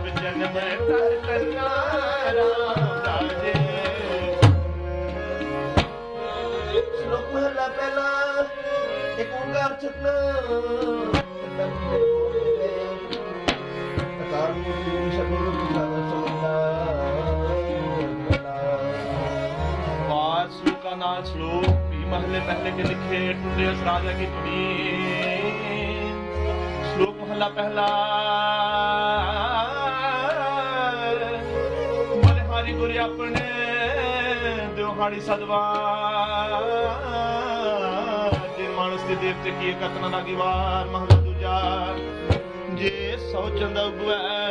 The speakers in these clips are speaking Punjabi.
ਸਭ ਜਨਮ ਤਰ ਕਰਨਾ ਰਾਮ ਰਾਜੇ ਸ਼ਲੋਕ ਮਹਲਾ ਪਹਿਲਾ ਇੱਕ ਓੰਕਾਰ ਛਤਨਾ ਅਕਾਲ ਮੂਰਤੀ ਸਭੇ ਸਾਦਾ ਸਮਝਦਾ पांच श्लोक का नाम श्लोक भी महले पहले के लिखे टुंडे उस राजा की धुनी श्लोक महला पहला ਦਿਹਾੜੀ ਸਦਵਾ। ਜੇ ਮਾਨਸ ਦੇ ਦੇਵਤੇ ਕੀ ਕਤਨਾ ਲਾਗੀ ਵਾਰ ਮਹਲਾ ਦੂਜਾ। ਜੇ ਸੌ ਚੰਦ ਉਗਵੈ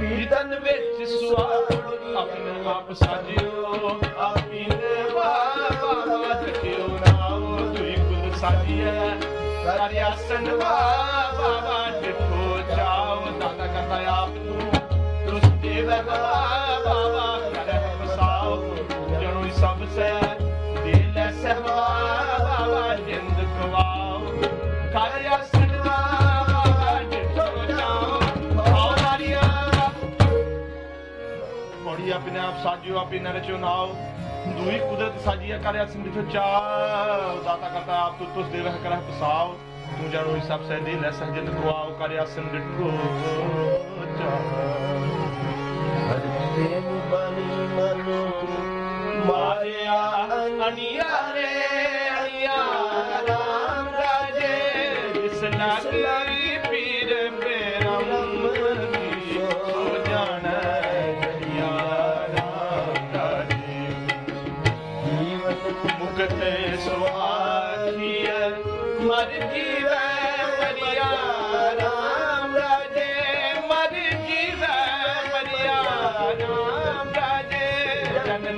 ਪੀਤਨ ਵਿੱਚ ਸੁਆਦ ਆਪਣੇ ਆਪ ਸਾਜਿਓ ਆਪੀਨੇ ਬਾਬਾ ਜਟਿਓ ਨਾਉ ਤੁਈ ਕੁਲ ਸਾਜੀਐ। ਕਰ ਆਸਨ ਬਾਬਾ ਡਿਠੋ ਜਾਉ ਦਾਤਾ ਕਰਤਾ ਆਪ ਤੂੰ ਤੁਸ ਦੇਵ ਬਾਬਾ ਬੜੀ ਆਪਣੇ ਆਪ ਸਾਜਿਓ ਆਪੇ ਨਰਚੋ ਨਾਉ ਦੂਈ ਕੁਦਰਤ ਸਾਜੀਆ ਕਰਿਆ ਸਮਿਥ ਚਾ ਦਾਤਾ ਕਰਤਾ ਆਪ ਤੂੰ ਤੁਸ ਦੇਵ ਕਰਹਿ ਪਸਾਉ ਤੂੰ ਜਾਣੋ ਹੀ ਸਭ ਸਹਿ ਦੇ ਲੈ ਸਹਜਨ ਖਵਾਉ ਕਰਿਆ ਸਿਮ ਡਿਠੋ ਚਾ ਹਰਿ ਬਣੀ ਮਨੁ ਮਾਰਿਆ ਅਨਿਆਰੇ ਅਨਿਆ ਰਾਮ ਰਾਜੇ ਜਿਸ ਨਗਰੀ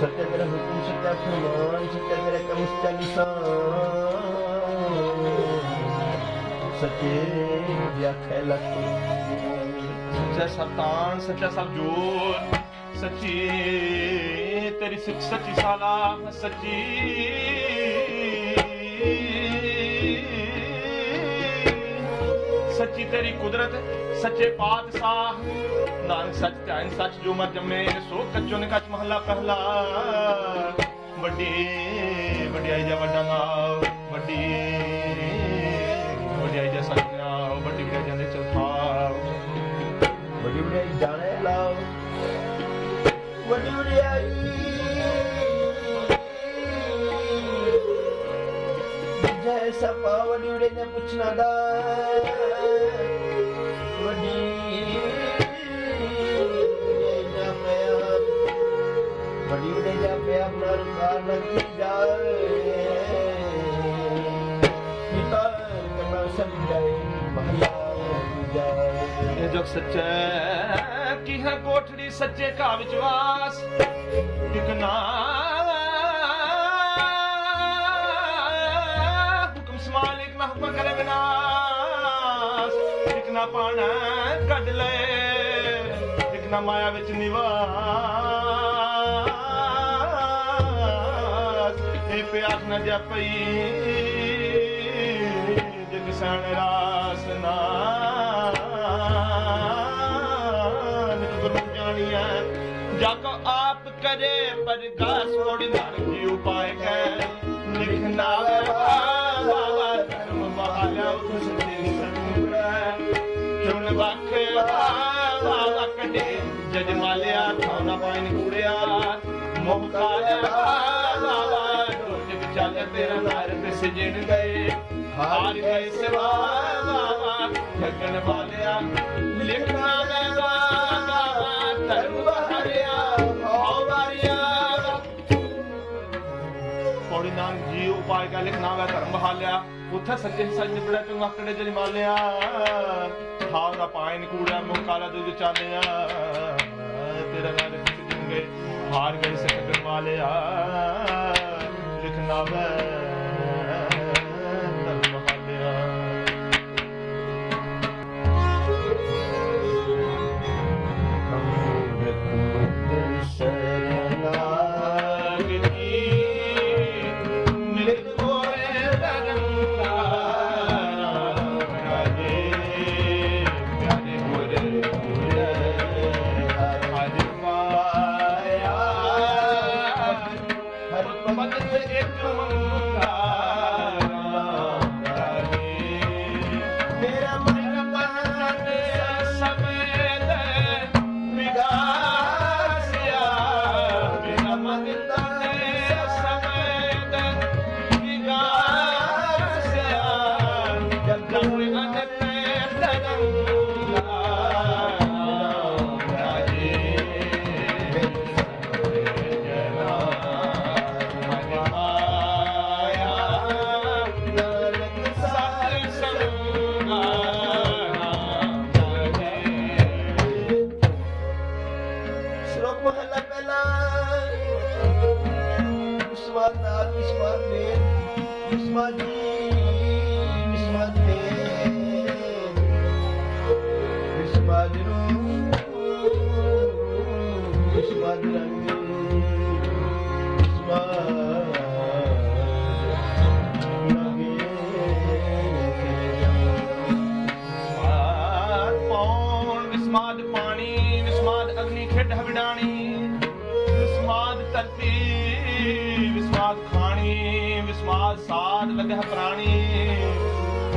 ਜਗ ਦੁਖ ਹਰਿਆ ਸੱਚੇ ਤੇਰਾ ਹੁਕਮ ਸੱਚਾ ਫਰਮਾਨ ਸੱਚਾ ਤੇਰਾ ਕੰਮ ਸੱਚਾ ਨਿਸ਼ਾਨ ਸੱਚੇ ਵਿਆਖਿਆ ਲਖੀ ਸੱਚਾ ਸਤਾਨ ਸੱਚਾ ਸਭ ਜੋਤ ਸੱਚੀ ਤੇਰੀ ਸਿੱਖ, ਸੱਚੀ ਸਾਲਾ ਸੱਚੀ ਸੱਚੀ ਤੇਰੀ ਕੁਦਰਤ, ਸੱਚੇ ਪਾਤਸ਼ਾਹ। ਨਾਨਕ ਸੱਚ ਧਿਆਨ ਸੱਚ ਜੋ ਮਰ ਜੰਮੇ, ਸੋ ਕੱਚੋ ਨੇ ਕੱਚ ਮਹਲਾ ਪਹਿਲਾ। ਵੱਡੀ ਵਡਿਆਈ ਜਾ ਵੱਡਾ ਨਾਮ ਵੱਡੀ ਵਡਿਆਈ ਜਾ ਸੱਚ ਨਾਮ ਵੱਡੀ ਵਡਿਆਈ ਜਾਂਦੇ ਚੌਥਾ ਵੱਡੀ ਵਡਿਆਈ ਜਾਣੇ ਲਾਓ ਵੱਡੀ ਵਡਿਆਈ ਸਪਾ ਵਡੀ ਉੜੇ ਨੇ ਪੁੱਛਣਾ ਦਾ। ਵਡੀ ਜਾ ਪਿਆ। ਵਡੀ ਉੜੇ ਜਾ ਪਿਆ ਆਪਣਾ ਰੁਕਾਰ ਰੱਖੀ ਜਾ ਪਿਤਾ ਕਰਨਾ ਸਭ ਜਾਏ ਭਈਆ ਜਾਏ ਇਹ ਜੋਗ ਸੱਚਾ ਕੀ ਹੈ ਕੋਠੜੀ ਸੱਚੇ ਘਾ ਵਿੱਚ ਵਾਸ। ਟਿਕਨਾ ਸਮਾਲ ਇਕ ਨਾ ਵਿਨਾਸ਼। ਇਕ ਨਾ ਪਾਣਾ ਕੱਢ ਲੈ, ਇਕ ਨਾ ਮਾਇਆ ਵਿੱਚ ਨਿਵਾਸ। ਇਹ ਪਿਆਸ ਨਾ ਜਪਈ ਜਿਨ ਸਣ ਰਾਸ ਨਾਨਕ ਗੁਰੂ ਜਾਣੀਐ, ਜਗ ਆਪ ਕਰੇ ਪਰਗਾਸ ਕੋੜੀ ਨਾਨਕ ਜੀ ਉਪਾਇ ਕੈ। ਲਿਖ ਜਜ ਮਾਲਿਆ ਖਾਣਾ ਪਾਇਨ ਕੂੜਿਆ ਮੋਹ ਕਾਲਿਆ ਬਾਬਾ ਢੋਲ ਤੇਰਾ ਨਾਰ ਤੇ ਸਜਣ ਗਏ। ਹਾਰ ਗਏ ਸਿਵਾ ਬਾਬਾ ਠੱਗਣ ਵਾਲਿਆ, ਲਿਖਣਾ ਮੈਂ ਬਾਬਾ ਧਰਮ ਬਹਾਰਿਆ ਹਉ ਵਾਰਿਆ। ਪੌੜੀ ਨਾਨਕ ਜੀ ਉਪਾਇ ਕਾ ਲਿਖਣਾ ਵਾ ਧਰਮ ਬਹਾਲਿਆ ਉੱਥੇ ਸੱਜਣ ਸੱਚ ਨਿਬੜਿਆ ਤੂੰ ਆਕੜੇ ਜਲ ਮਾਲਿਆ ਹਾਵ ਦਾ ਪਾਇਨ ਕੂੜਾ ਮੁਖ ਕਾਲਾ ਦੁੱਧ ਚਾਲਿਆ ਤੇਰਾ ਨਾਮ ਕਿਸ ਦਿਨਗੇ ਹਾਰ ਗਏ ਸੱਚੇ ਵਾਲਿਆ ਲਿਖਣਾ ਵਾ ਧਰਮ ਬਹਾਲਿਆ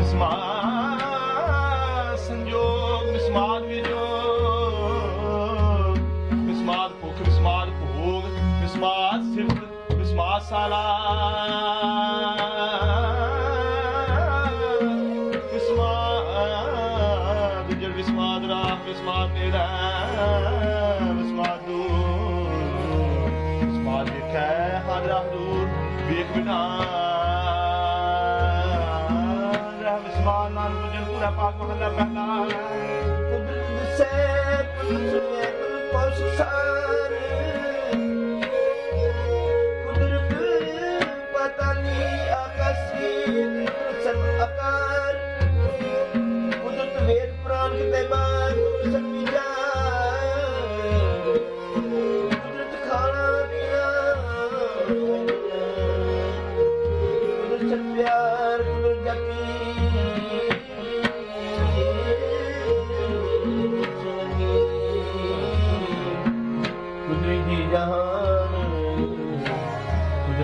ਵਿਸਮਾਦ ਸੰਜੋਗ ਵਿਸਮਾਦ ਵਿਜੋਗ ਵਿਸਮਾਦ ਭੁਖ ਵਿਸਮਾਦ ਭੋਗ ਵਿਸਮਾਦ ਸਿਫਤ ਵਿਸਮਾਦ ਸਾਲਾ। ਵਿਸਮਾਦ ਜਲ ਵਿਸਮਾਦ ਰਾਮ ਵਿਸਮਾਦ ਤੇਰਾ ਵਿਸਮਾਦ ਦੂਰ। ਵਿਸਮਾਦ ਦੇਖੈ ਹਰ ਰਾਹ ਦੂਰ, ਵੇਖ ਬਿਨਾ ਰਹ ਵਿਸਮਾਦ ਨਾਨ ਪੂਰਾ ਪਾਕ ਮਹਲਾ ਪਹਿਲਾ ਸੇ ਪੁੱਛੇ ਕੁਲ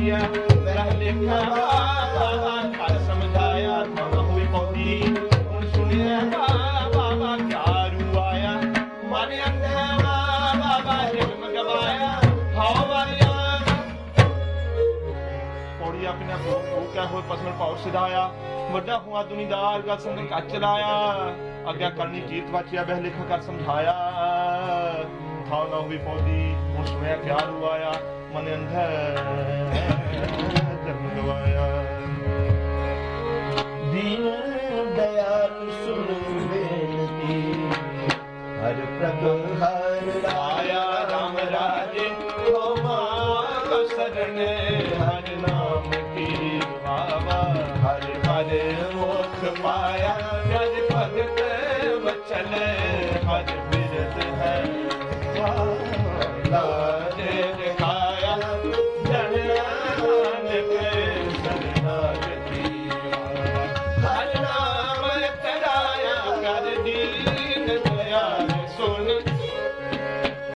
ਰਹਿ ਲਿਖਿਆ ਬਾਬਾ ਘਰ ਸਮਝਾਇਆ ਮਾਂ ਹੋਈ ਪੌਦੀ ਹੁਣ ਸੁਣਿਆ ਬਾਬਾ ਚਾਰੂ ਆਇਆ ਮਨ ਅੰਧਾ ਬਾਬਾ ਹਿਮ ਗਵਾਇਆ ਹਾਉ ਵਾਰਿਆ ਪੌੜੀ ਆਪਣੇ ਆਪ ਹੋ ਕਿਆ ਹੋਏ ਪਸਮਲ ਪਾਉ ਸਿਧਾਇਆ ਵੱਡਾ ਹੁਆ ਦੁਨੀਦਾਰ ਗਲ ਸੰਗਲ ਕੱਚ ਲਾਇਆ ਅੱਗੇ ਕਰਨੀ ਜੀਤ ਵਾਚਿਆ ਬਹਿ ਲਿਖ ਕਰ ਸਮਝਾਇਆ ਥਾਉ ਨਾ ਹੋਈ ਪੌਦੀ ਹੁਣ ਸੁਣਿਆ ਪਿਆਰ ਆਇਆ ਮਨ ਅੰਧਾ ਜਨਮ ਗਵਾਇਆ ਦੀਨ ਦਇਆਲ ਸੁਣ ਬੇਨਤੀ, ਹਰ ਪ੍ਰਭ ਹਰ ਆਇਆ ਰਾਮ ਰਾਜੇ ਹੋ ਮਾਂ ਸਰਨ ਹਰ ਨਾਮ ਕੀ ਬਾਬਾ ਹਰ ਹਰ ਮੁਖ ਪਾਇਆ।